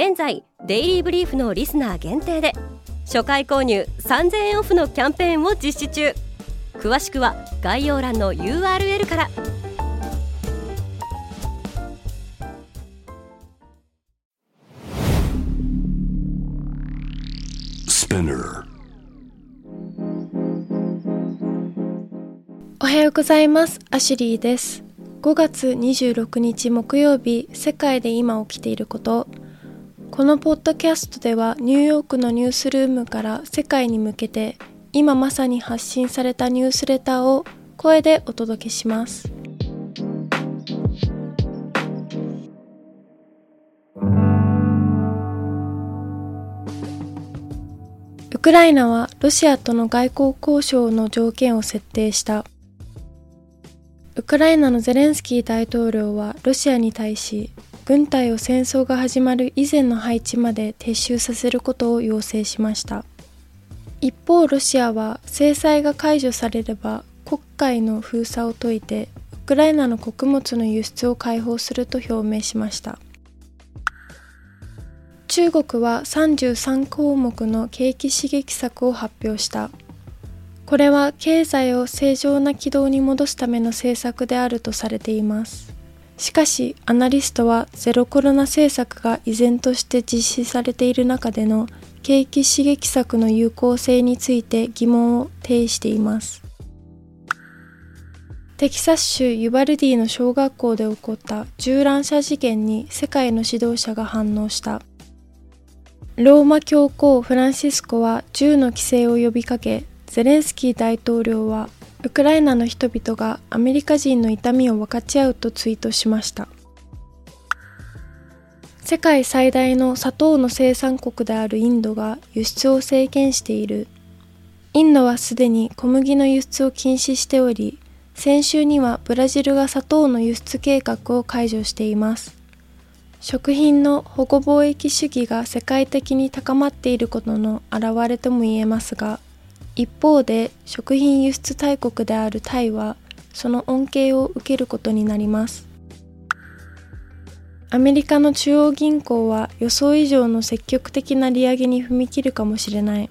現在デイリーブリーフのリスナー限定で初回購入3000円オフのキャンペーンを実施中。詳しくは概要欄の URL から。おはようございます。アシュリーです。5月26日木曜日世界で今起きていることこのポッドキャストではニューヨークのニュースルームから世界に向けて今まさに発信されたニュースレターを声でお届けします。ウクライナはロシアとの外交交渉の条件を設定した。ウクライナのゼレンスキー大統領はロシアに対し軍隊を戦争が始まる以前の配置まで撤収させることを要請しました。一方ロシアは制裁が解除されれば黒海の封鎖を解いてウクライナの穀物の輸出を開放すると表明しました。中国は33項目の景気刺激策を発表した。これは経済を正常な軌道に戻すための政策であるとされています。しかしアナリストはゼロコロナ政策が依然として実施されている中での景気刺激策の有効性について疑問を呈しています。テキサス州ユバルディの小学校で起こった銃乱射事件に世界の指導者が反応した。ローマ教皇フランシスコは銃の規制を呼びかけゼレンスキー大統領はウクライナの人々がアメリカ人の痛みを分かち合うとツイートしました。世界最大の砂糖の生産国であるインドが輸出を制限している。インドはすでに小麦の輸出を禁止しており先週にはブラジルが砂糖の輸出計画を解除しています。食品の保護貿易主義が世界的に高まっていることの表れとも言えますが一方で食品輸出大国であるタイはその恩恵を受けることになります。アメリカの中央銀行は予想以上の積極的な利上げに踏み切るかもしれない。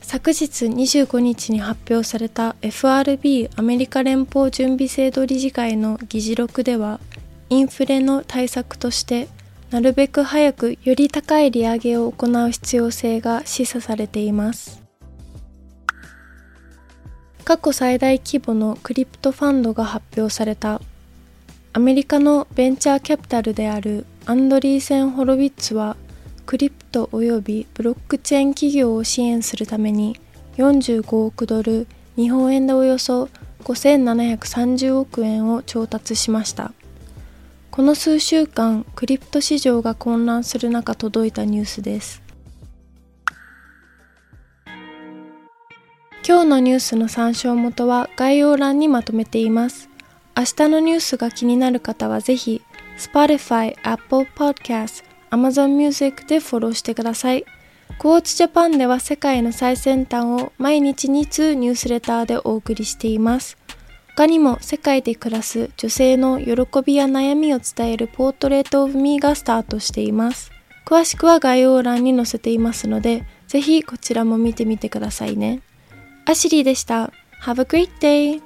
昨日25日に発表された FRB アメリカ連邦準備制度理事会の議事録ではインフレの対策としてなるべく早くより高い利上げを行う必要性が示唆されています。過去最大規模のクリプトファンドが発表された。アメリカのベンチャーキャピタルであるアンドリーセン・ホロウィッツはクリプト及びブロックチェーン企業を支援するために45億ドル日本円でおよそ5730億円を調達しました。この数週間クリプト市場が混乱する中届いたニュースです。今日のニュースの参照元は概要欄にまとめています。明日のニュースが気になる方はぜひ Spotify、Apple Podcast、Amazon Music でフォローしてください。クォーツジャパンでは世界の最先端を毎日2通ニュースレターでお送りしています。他にも世界で暮らす女性の喜びや悩みを伝えるポートレートオブミーがスタートしています。詳しくは概要欄に載せていますので、ぜひこちらも見てみてくださいね。アシリーでした。Have a great day!